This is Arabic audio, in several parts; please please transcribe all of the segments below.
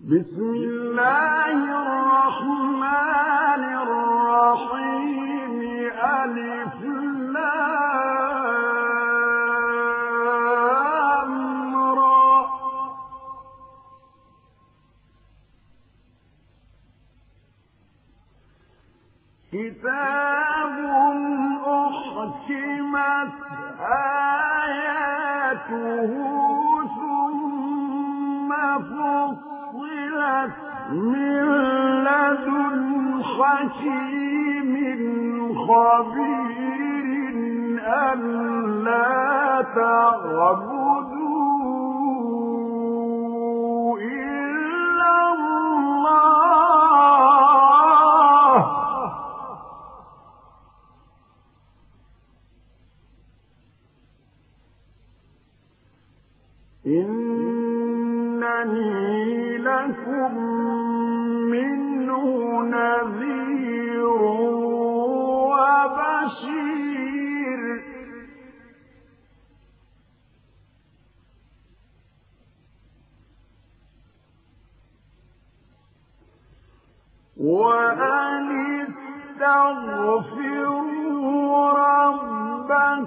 بسم الله الرحمن من خبير ألا تعلم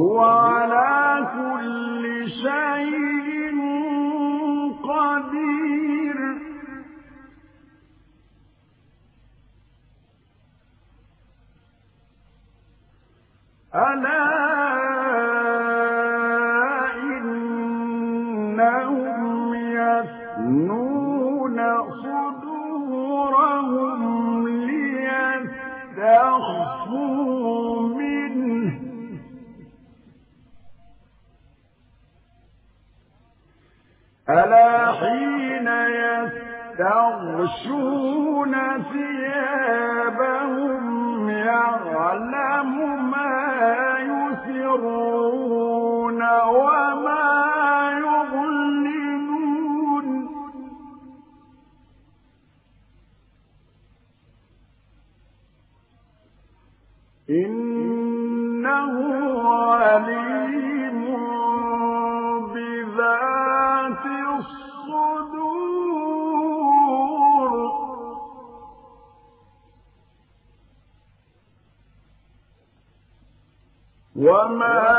هو تغشون ثيابهم يعلم وما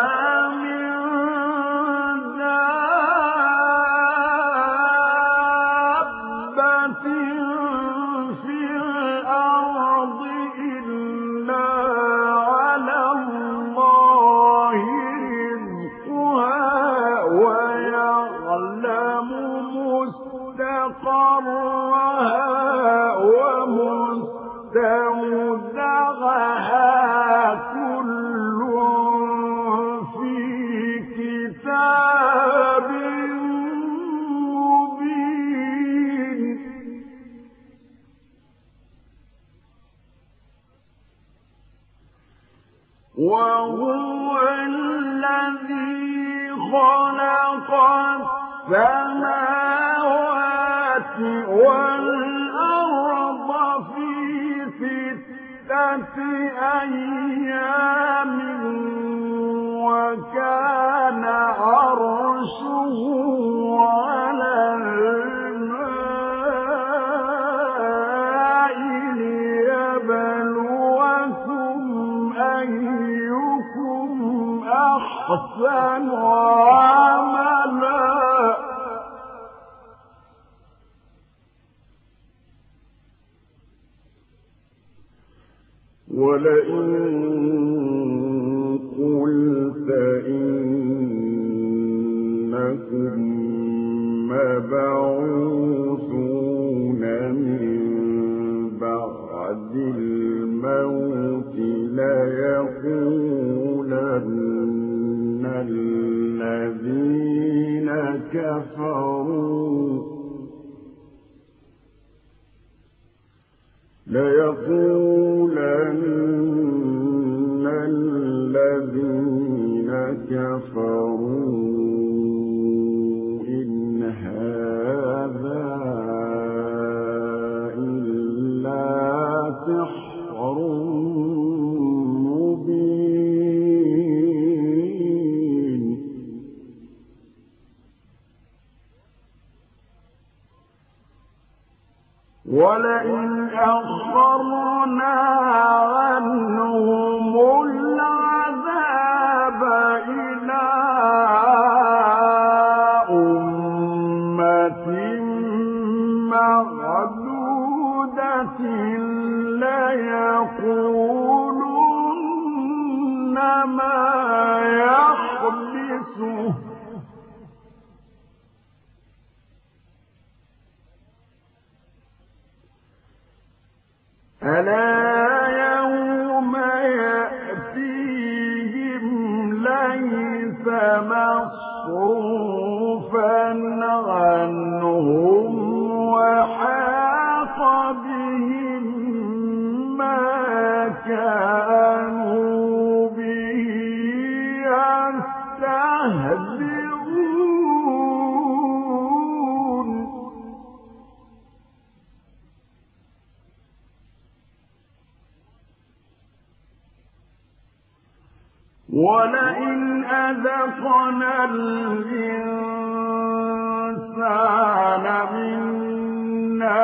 معدودة ليقولن ما يحبسه ألا كانوا يستهزئون. ولئن أذقنا الإنسان منا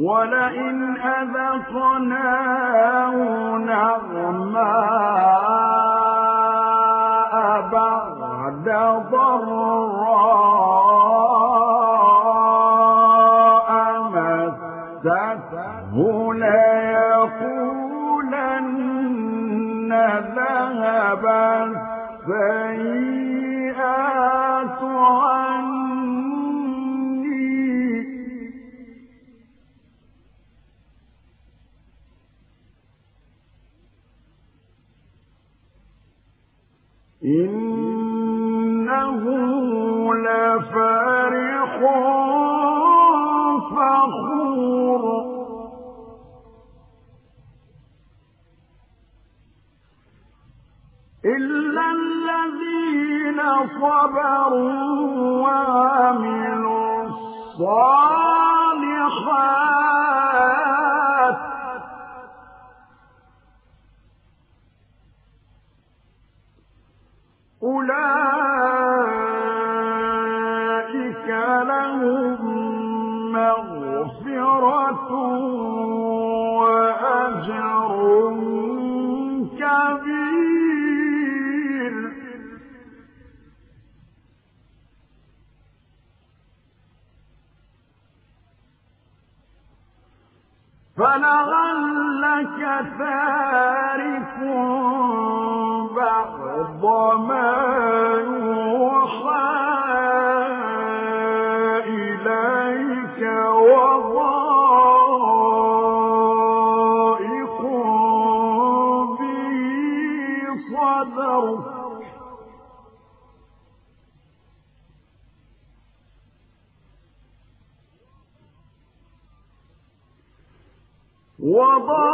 ولئن أذقناه نعماء بعد ضراء ليقولن ذهب السيئات فلعلك تارك بعض ما يوحى إليك وضائق به صدرك. وضائق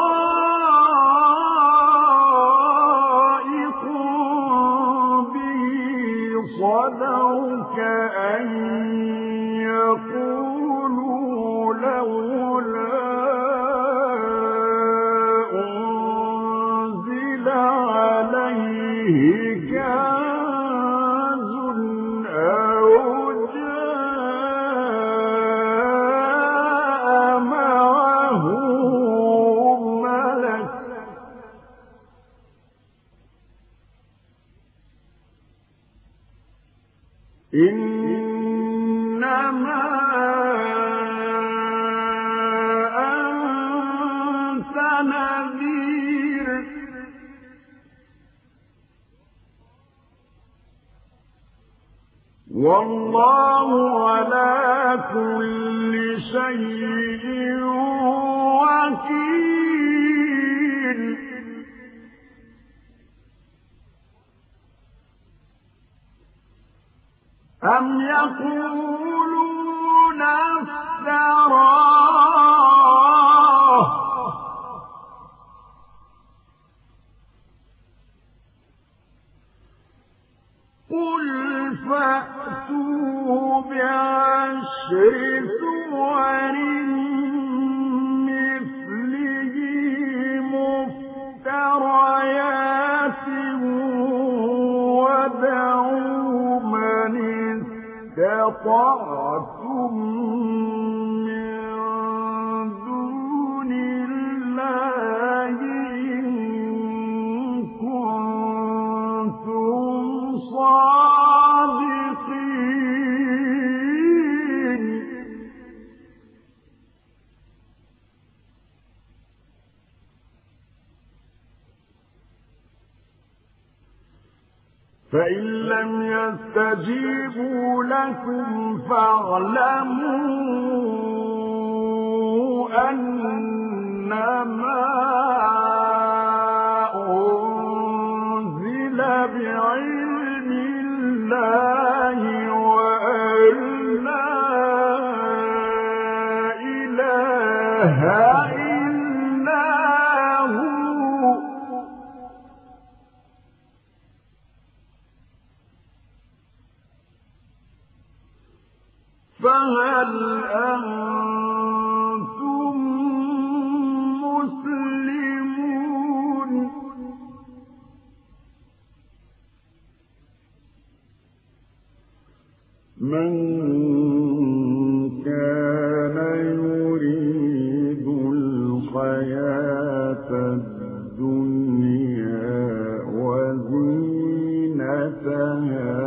وزينتها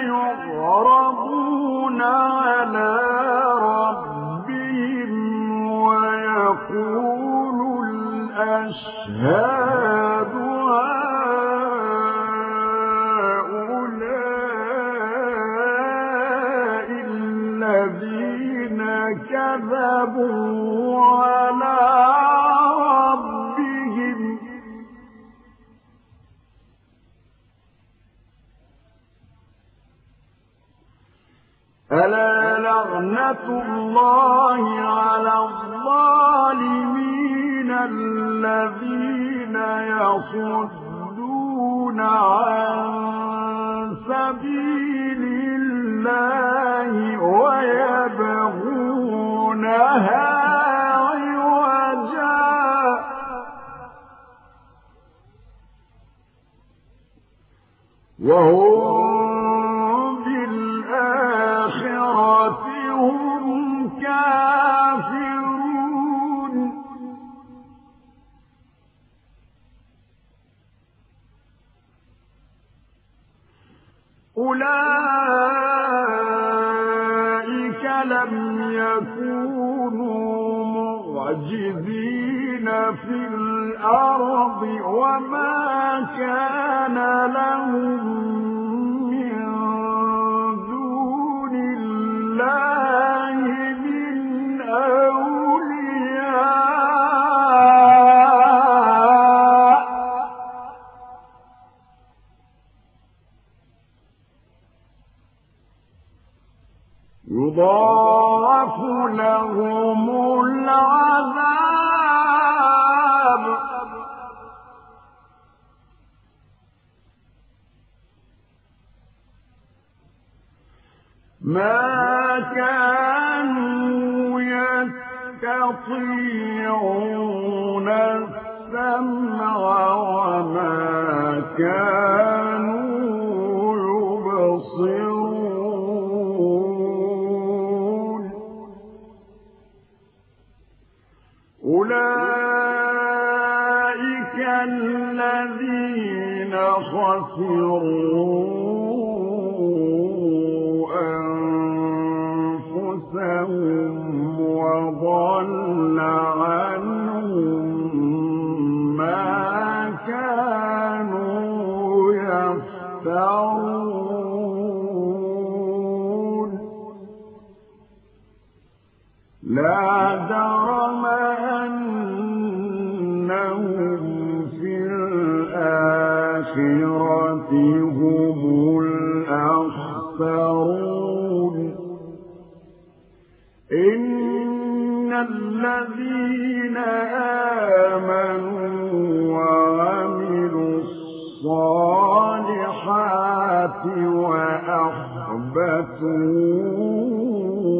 يغربون على ربهم ويقول الأشهاد الله على الظالمين الذين يصدون عن سبيل الله ويبغونها عوجا. وهم الأرض وما كان لهم يبصرون. أولئك الذين خسروا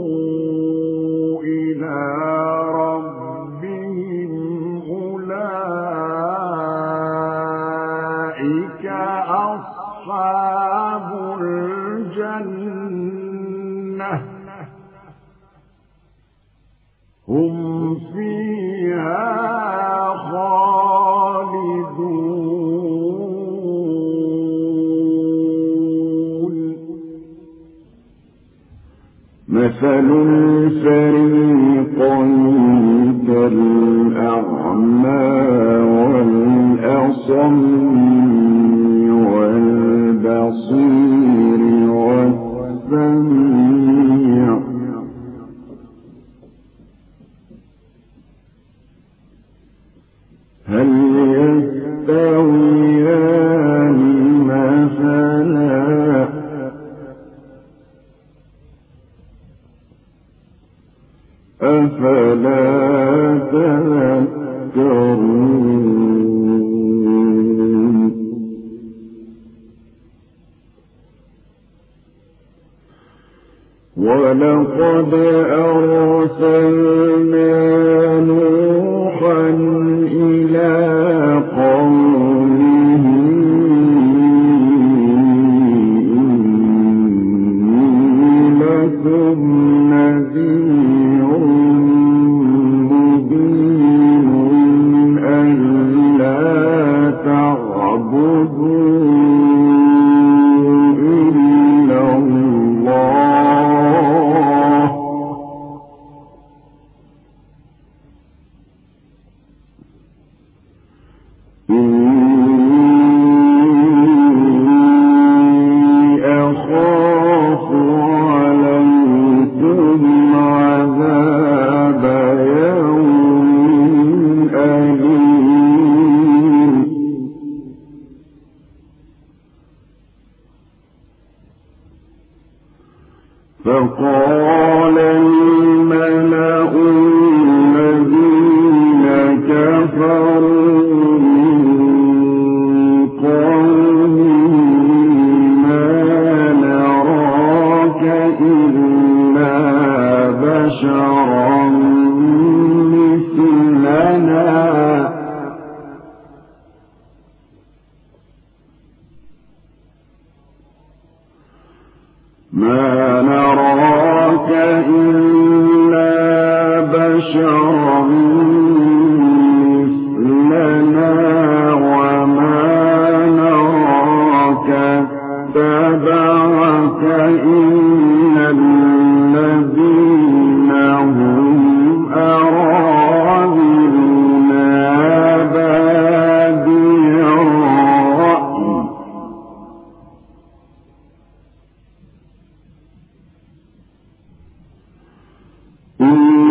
فاهبطوا إلى مثل الفريقين كالأعمى والأصم إن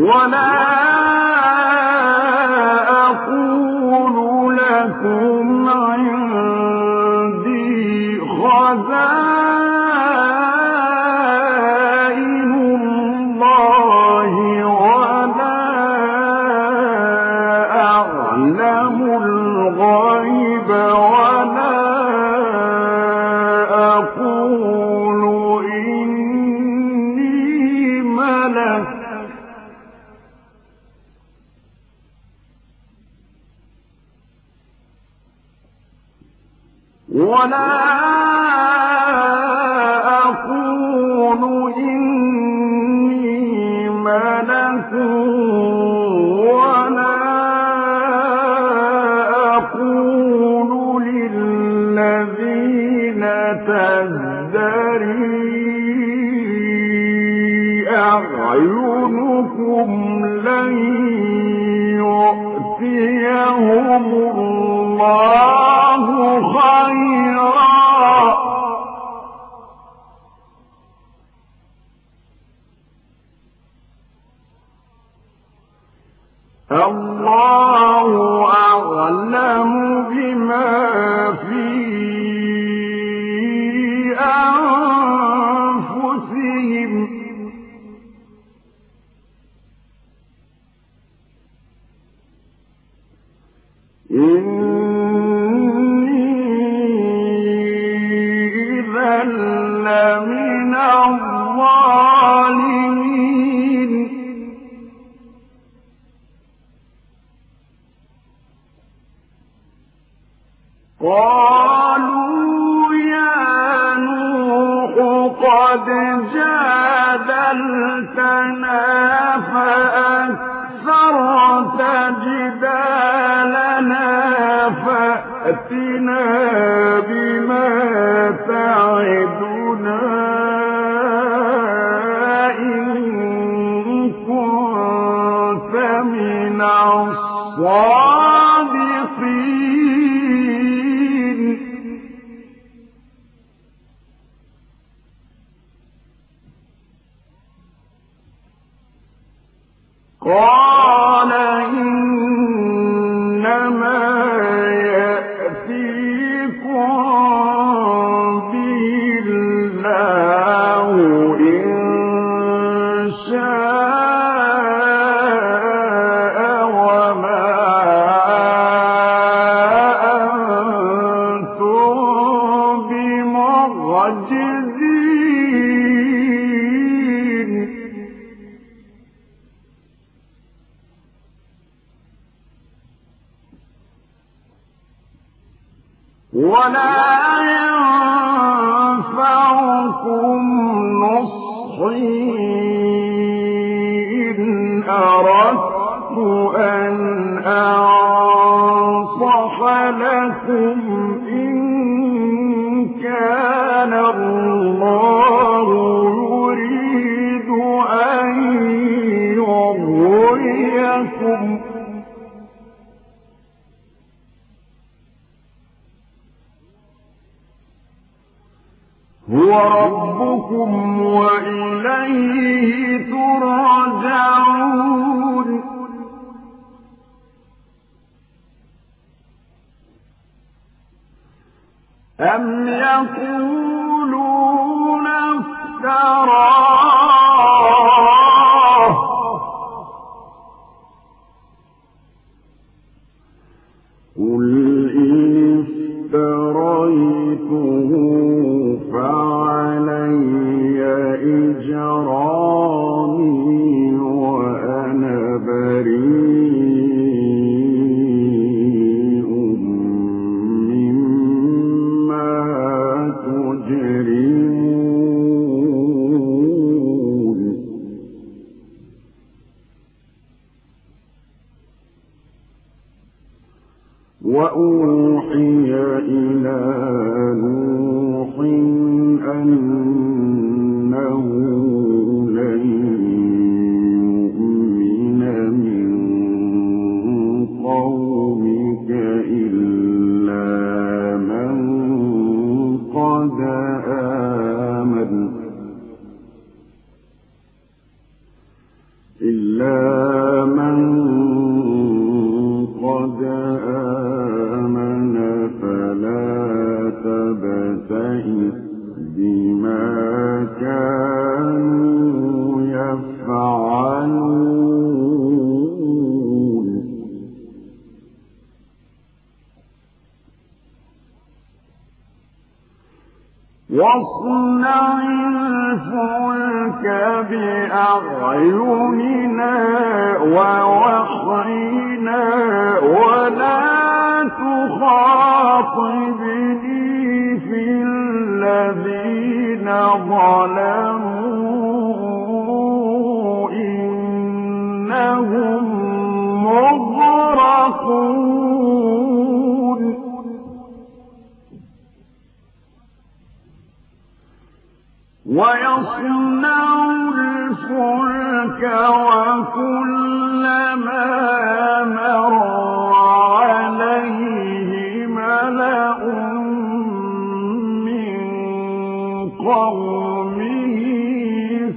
ولا قومك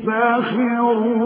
ساخرون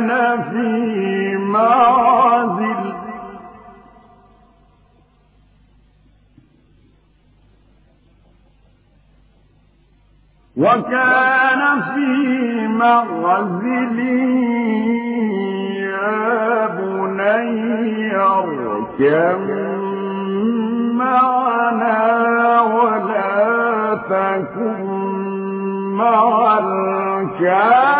كان في معزل وكان في معزل يا بني اركب معنا ولا تكن مع الكافر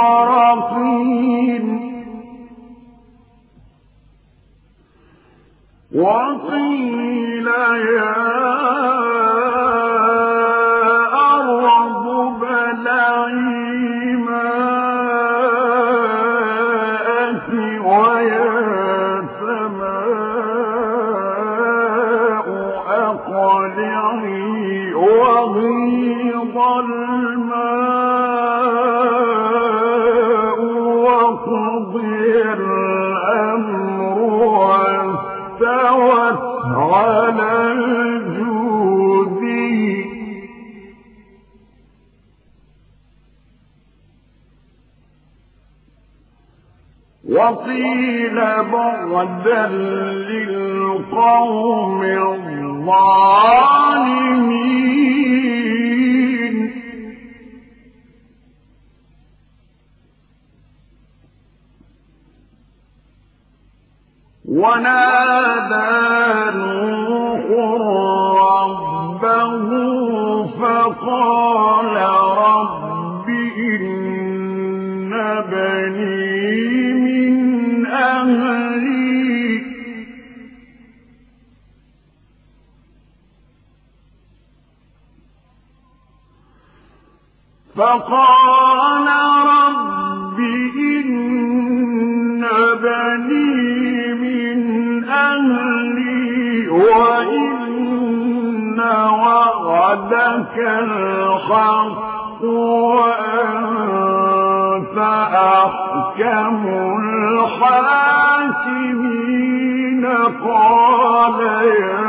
المغرقين وقيل يا وقيل بعدا للقوم الظالمين. ونادى نوح ربه فقال فقال رب إن بني من أهلي وإن وعدك الحق وأنت أحكم الحاكمين. قال يا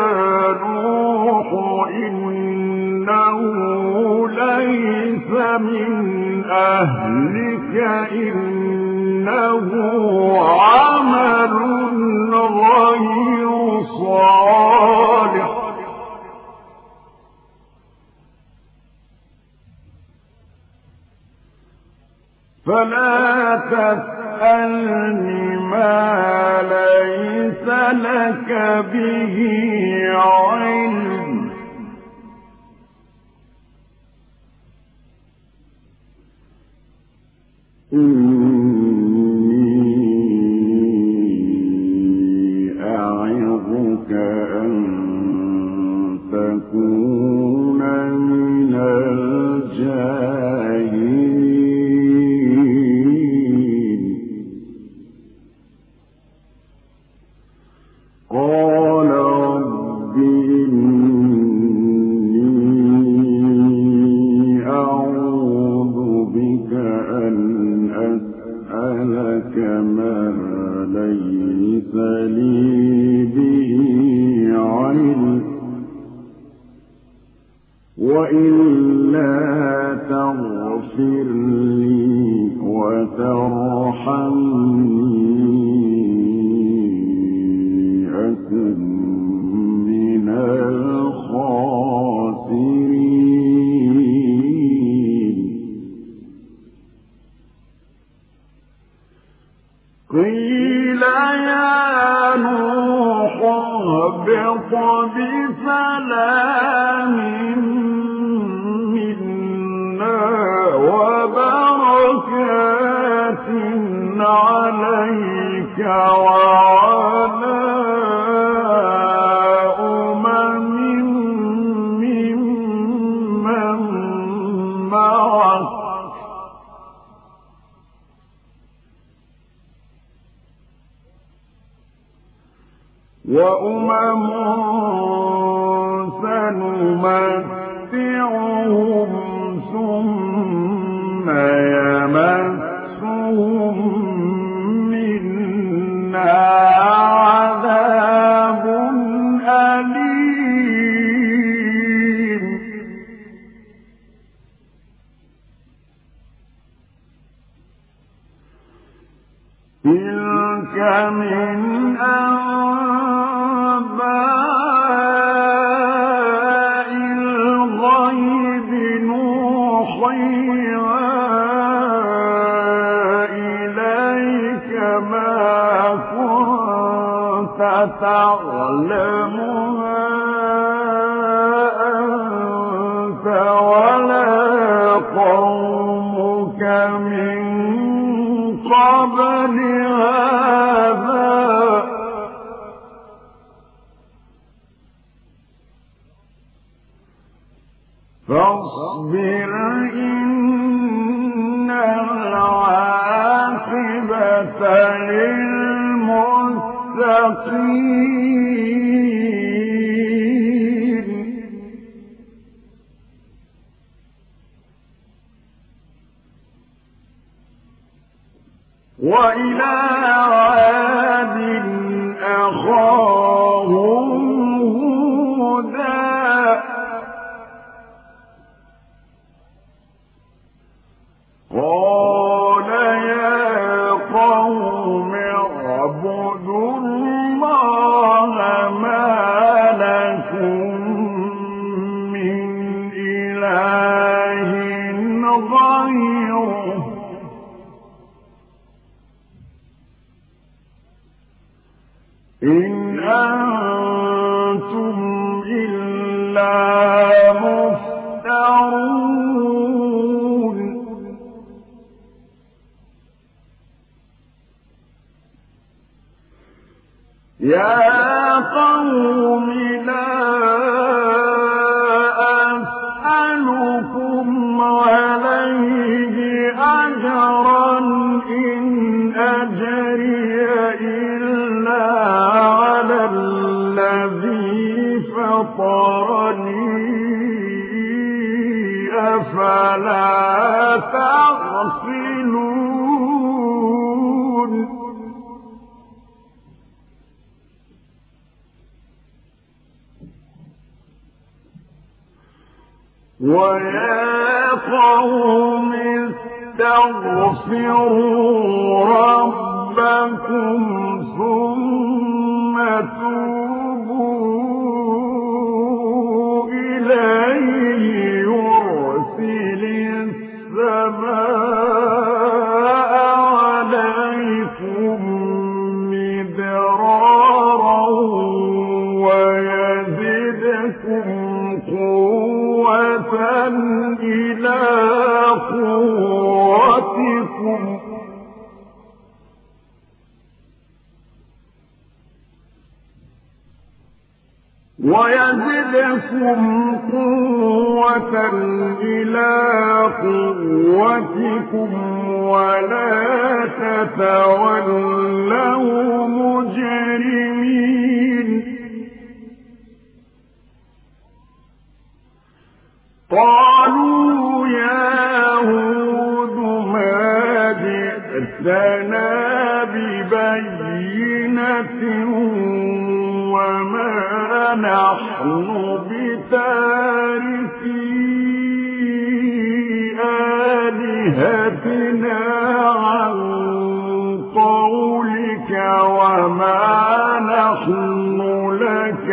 من أهلك إنه عمل غير صالح. فلا تسألني ما ليس لك به علم. إن فاصبر إن العاقبة للمتقين.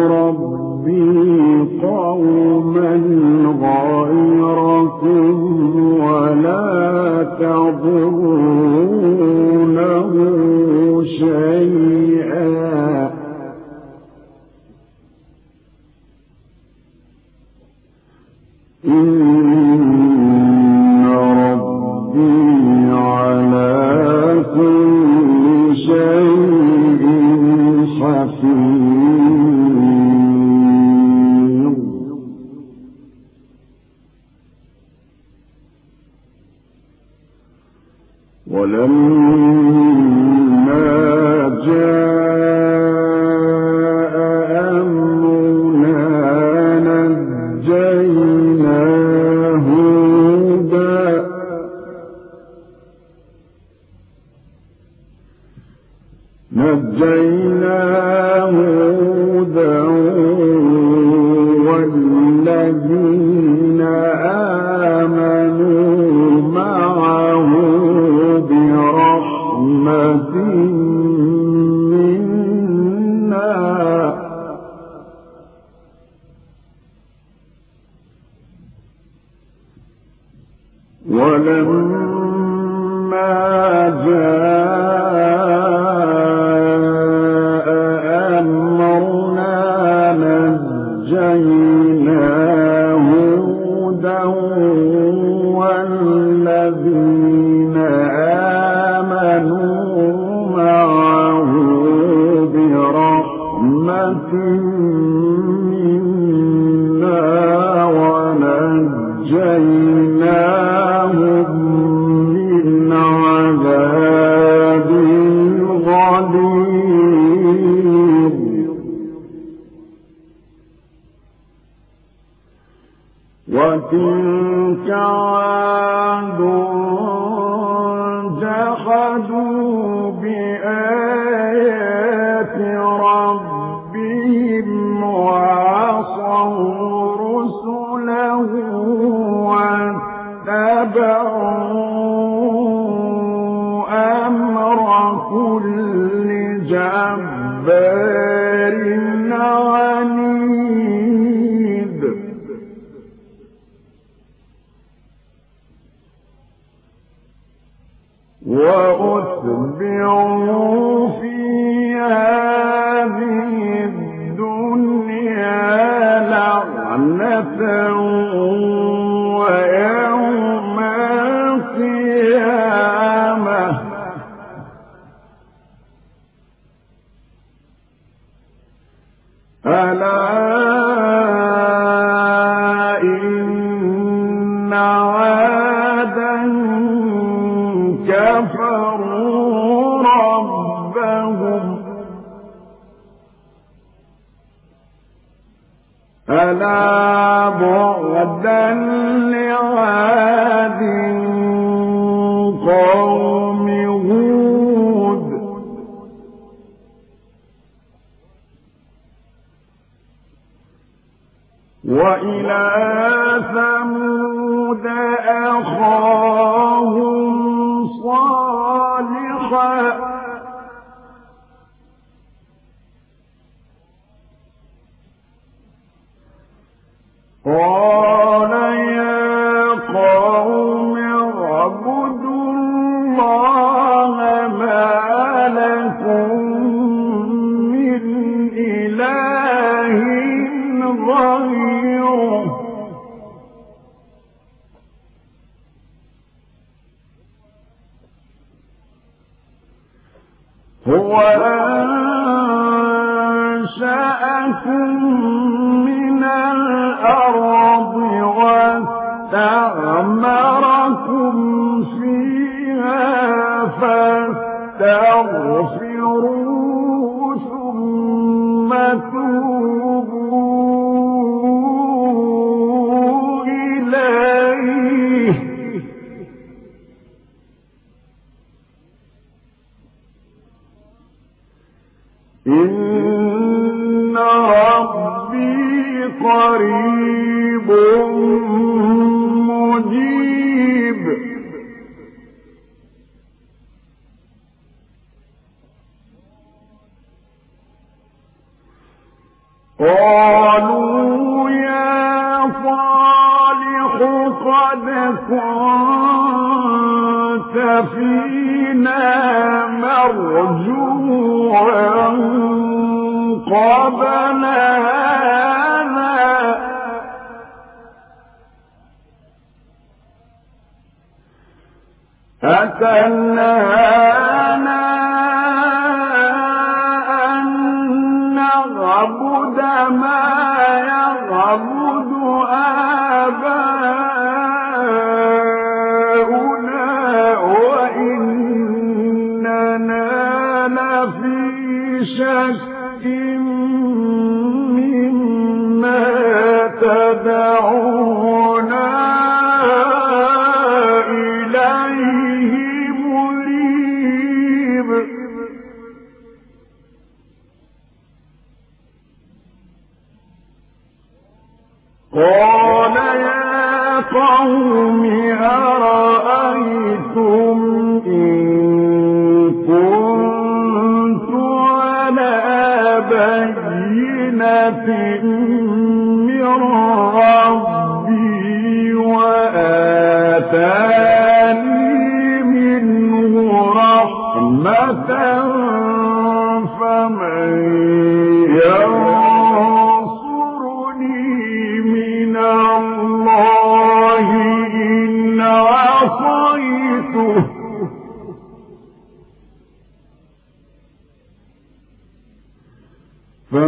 ربي قوما غيركم ألا بعدا لعاد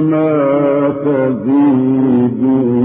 فما تزيدونني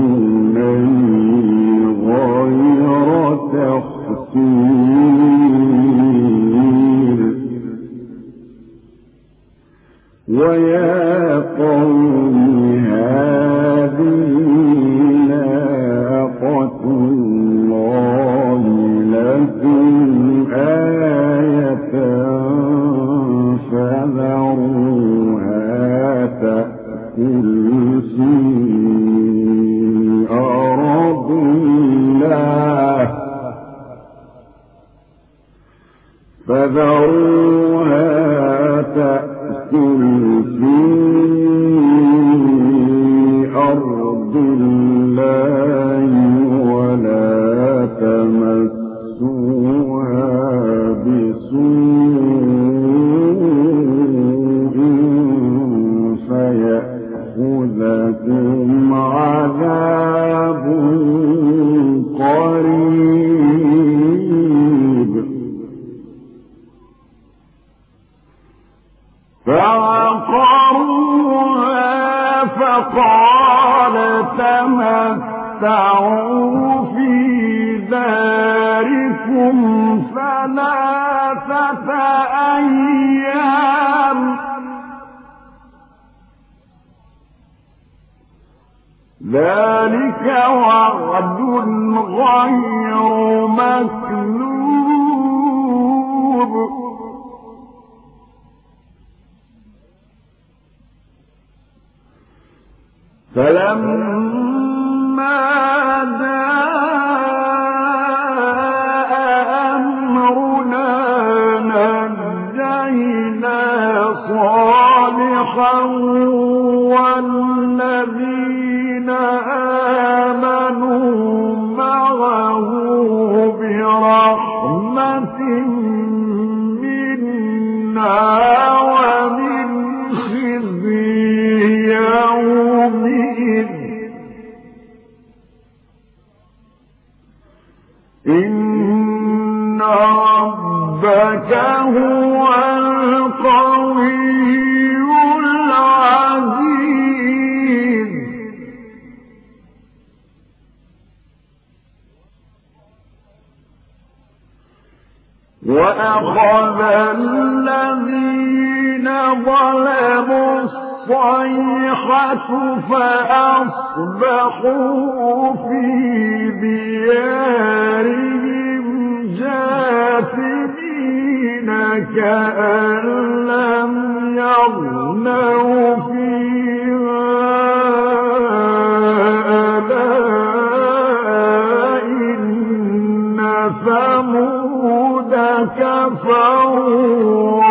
كفروا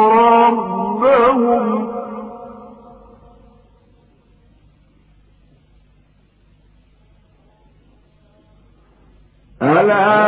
ربهم ألا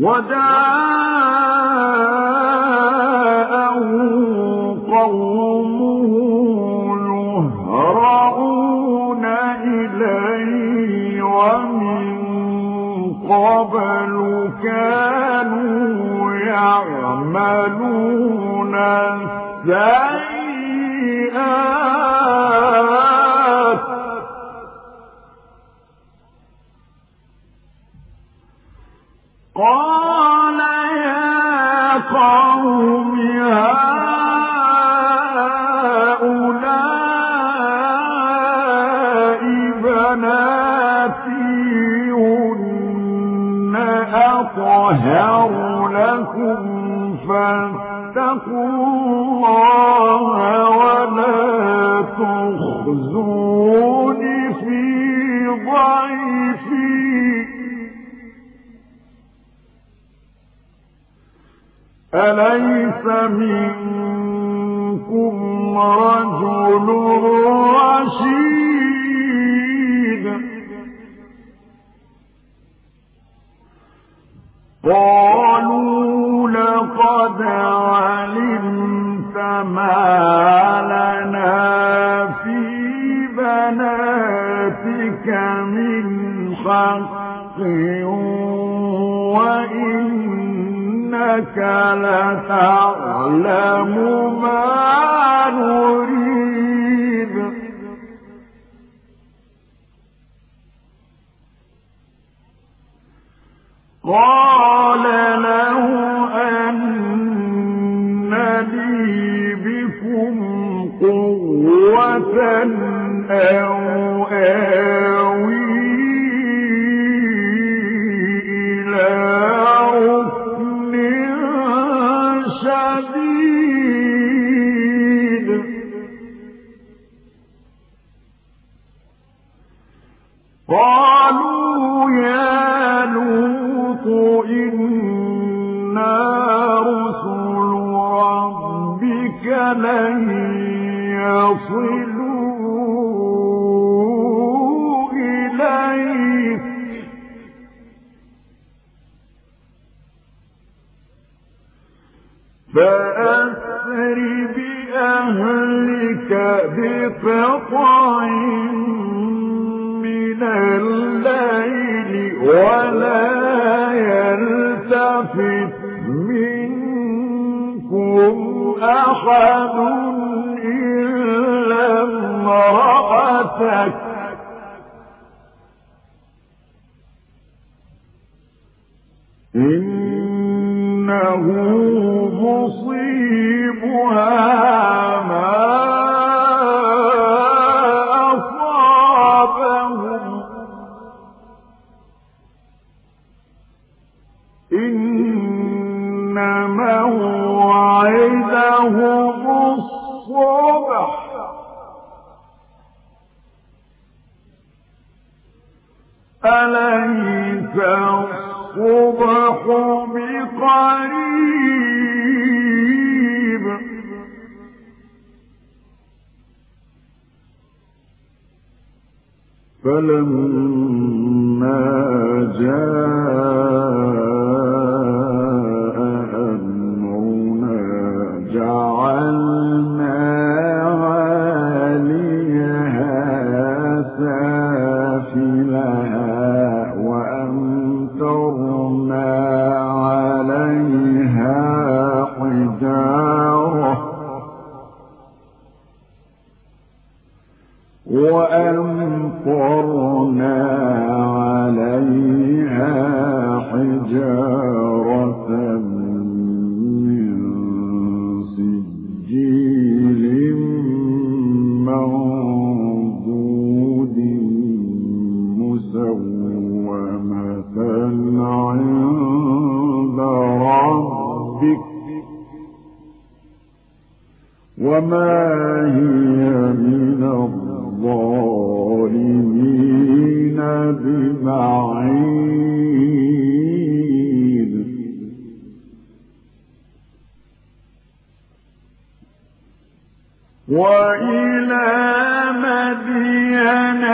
وجاءه إليه ومن قبل كانوا يعملون أليس منكم رجل رشيد؟ قالوا لقد علمت ما لنا في بناتك من حق إنك لتعلم ما نريد. بأهلك بقطع من الليل ولا يلتفت منكم أحد. موعدهم الصبح. أليس الصبح بقريب؟ فلما جاء وأمطرنا عليها حجارة من سجيل مسومة عند ربك. وما هي من وإلى مدين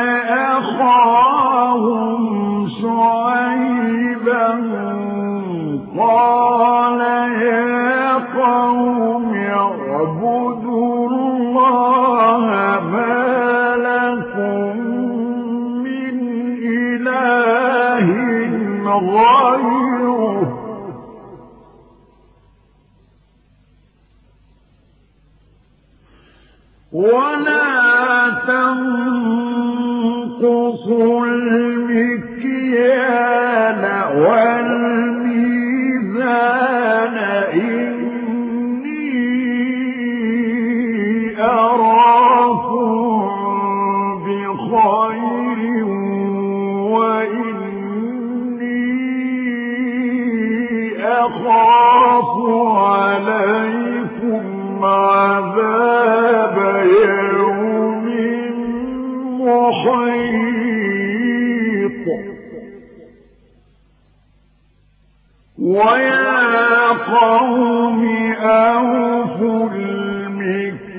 ويا قوم أوفوا المكيال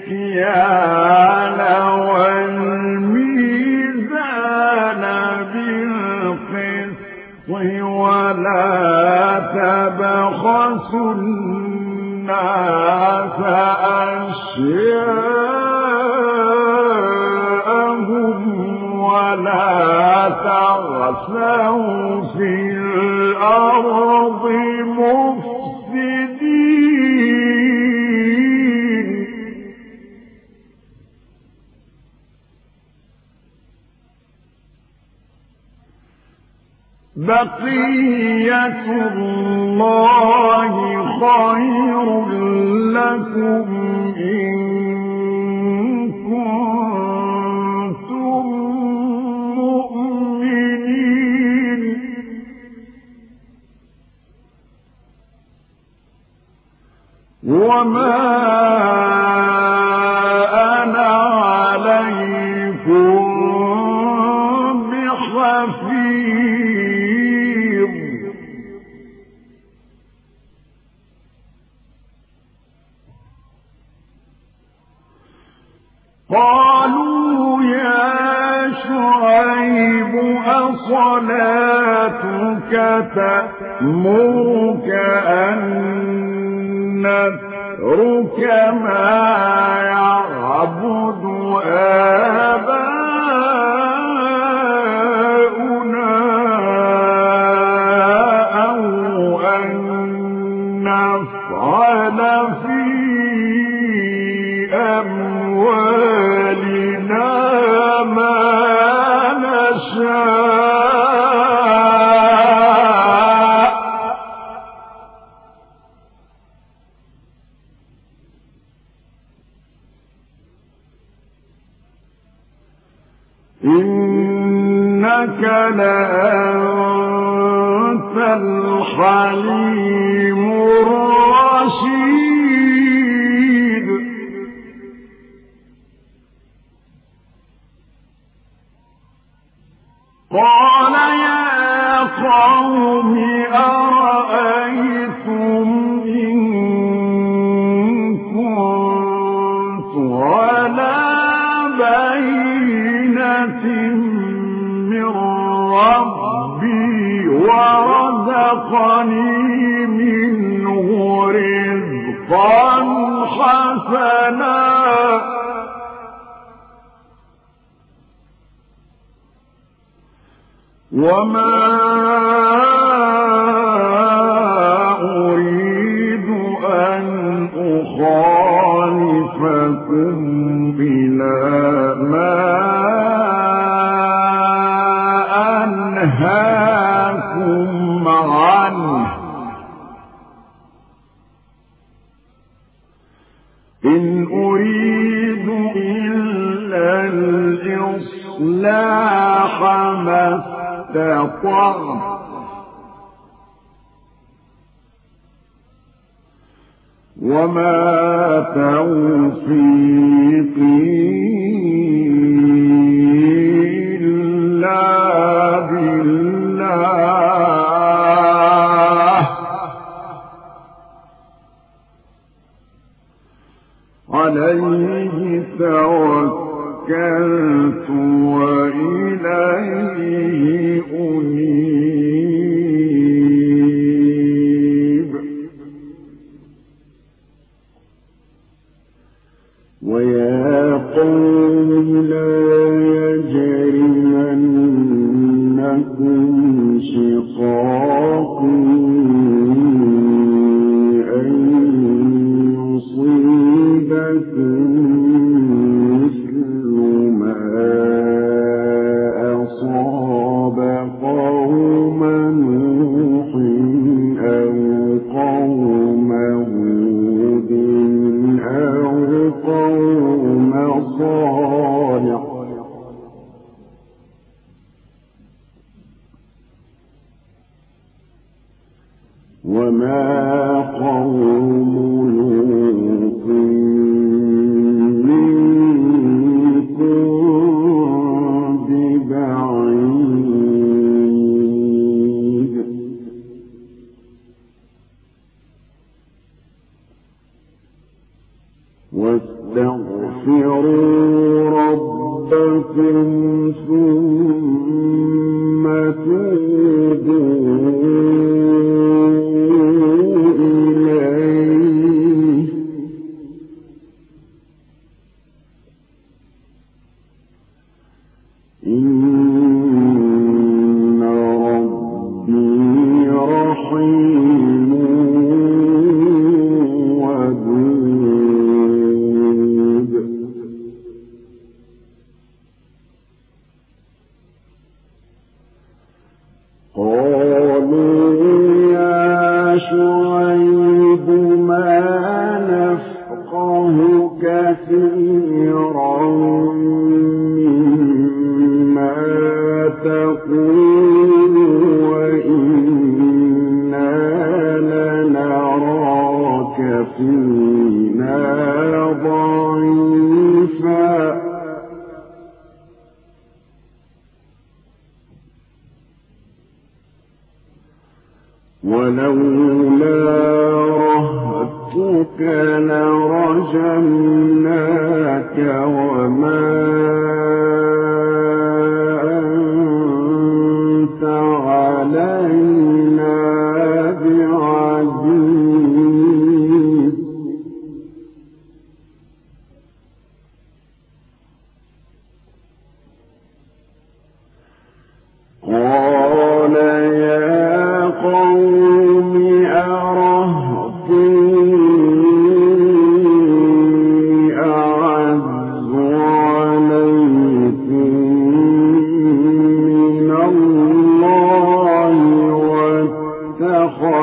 والميزان بالقسط ولا تبخسوا الناس أشياءهم ولا تعثوا في الأرض بقية الله خير لكم إن كنتم مؤمنين. وما وصلاتك تأمرك أن نترك ما يعبد آباؤنا أو أن نفعل في أمرنا رزقني منه رزقا حسنا. وما أريد أن أخالفكم بلا ما أنهاكم ما استطعت وما توفيقي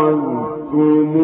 فعلتم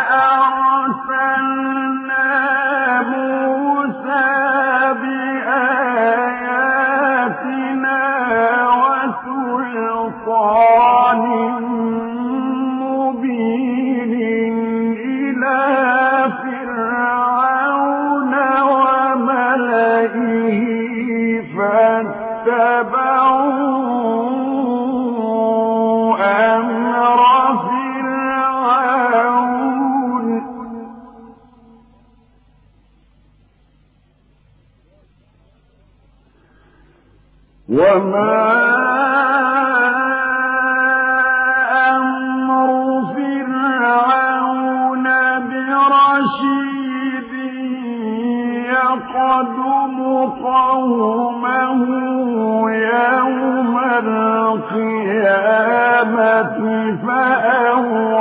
فأوعى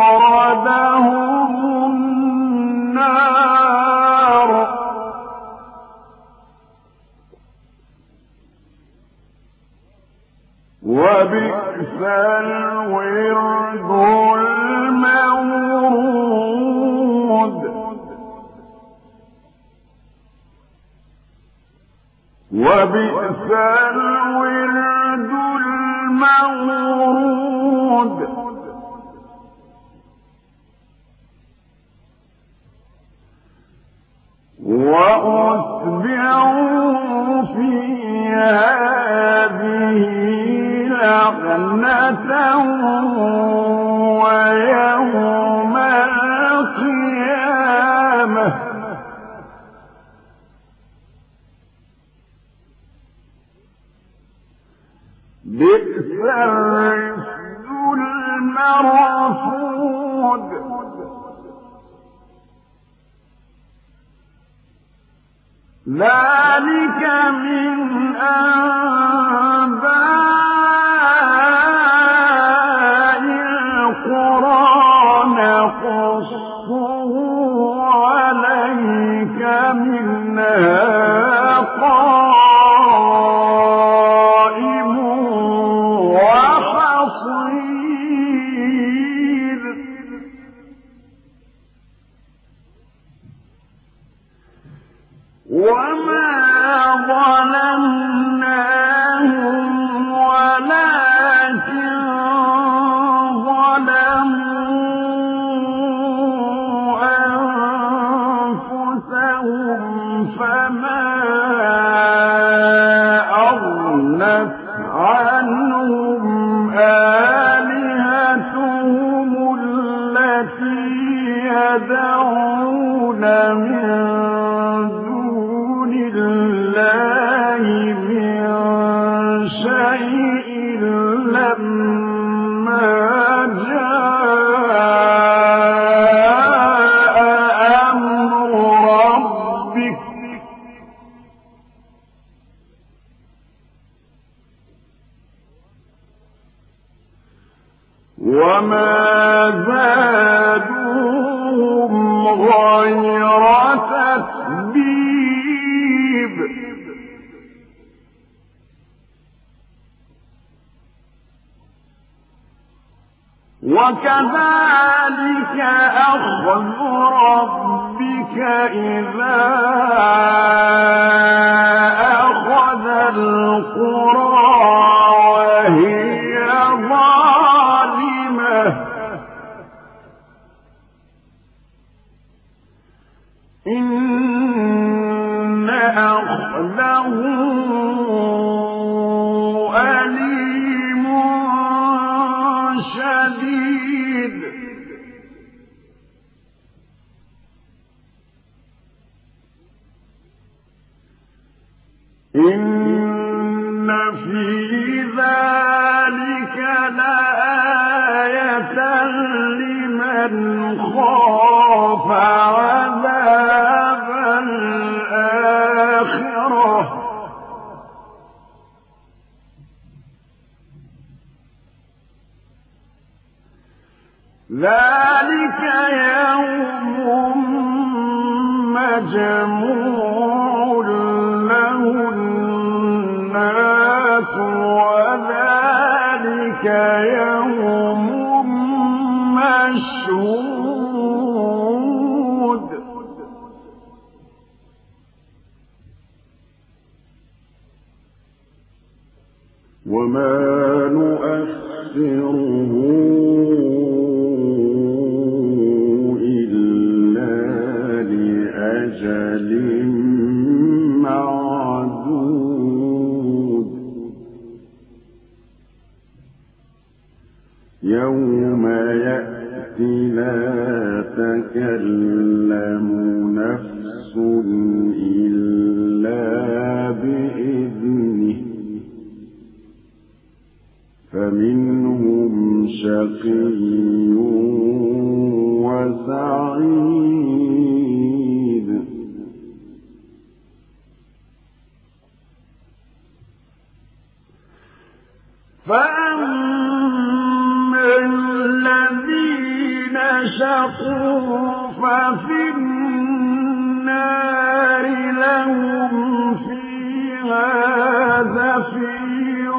بشير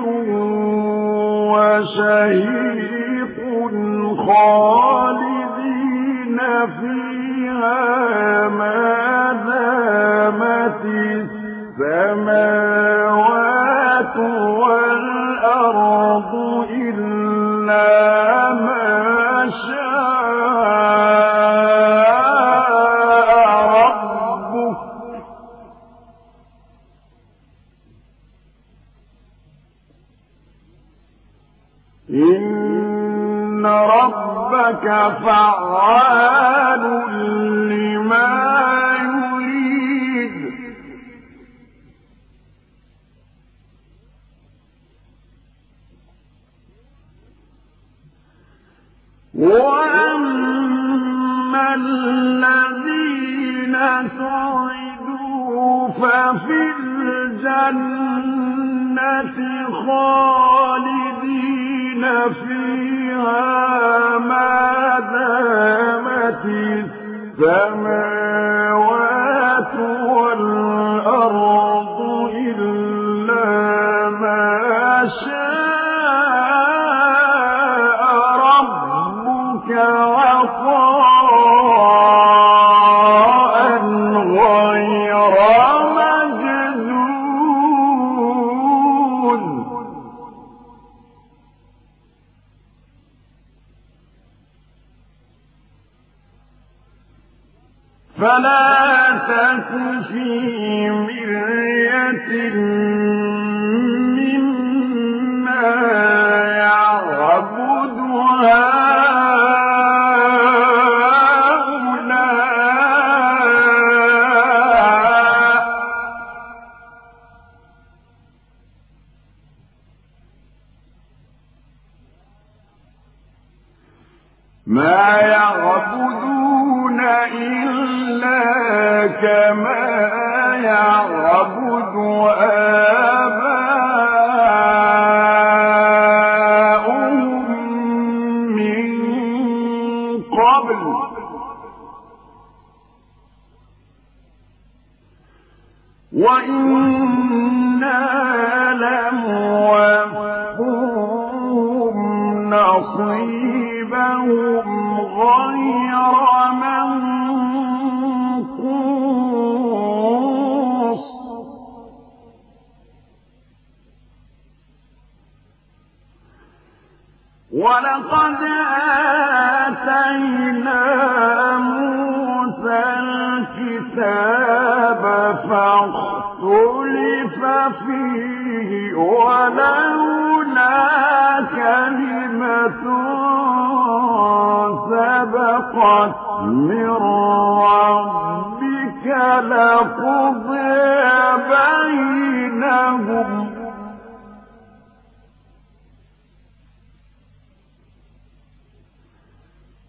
وشهيق خاص.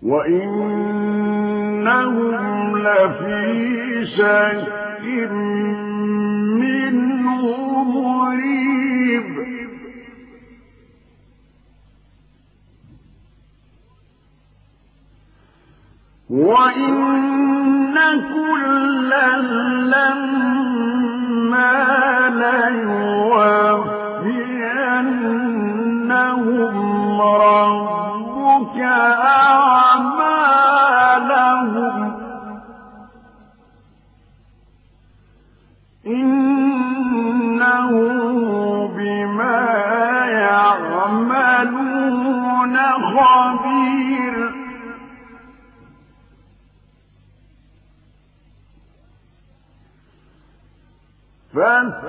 وإنهم لفي شك منه مريب. وإن كلا لما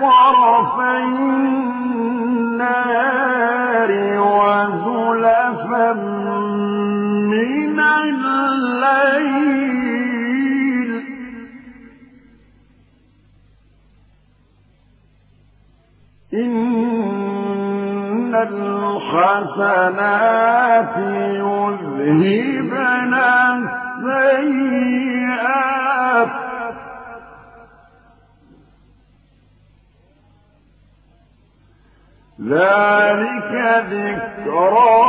طرفي النار وزلفا من الليل. إن الحسنات يذهبن السيئات. ذلك ذكرى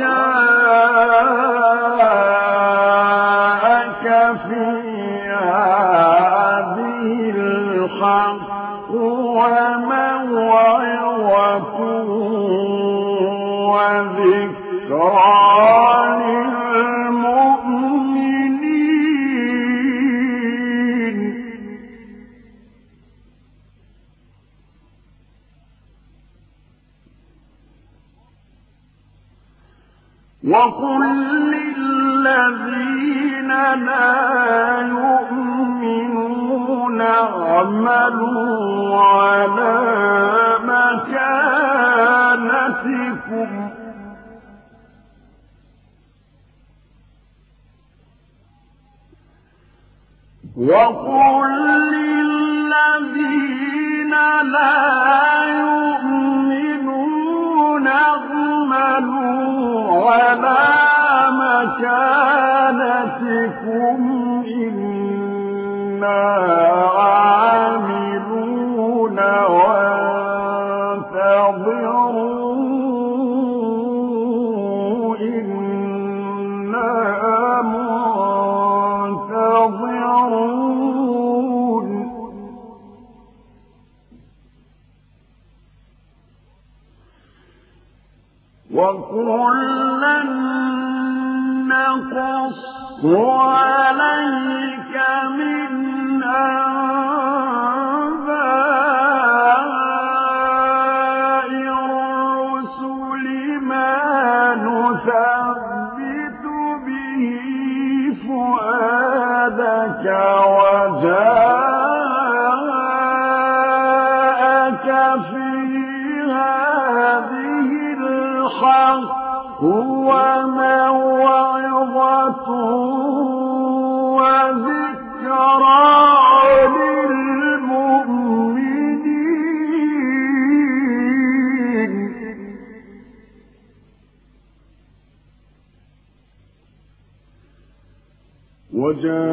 जा وقل للذين لا يؤمنون اعملوا على مكانتكم. وقل وكلا نقص عليك جاء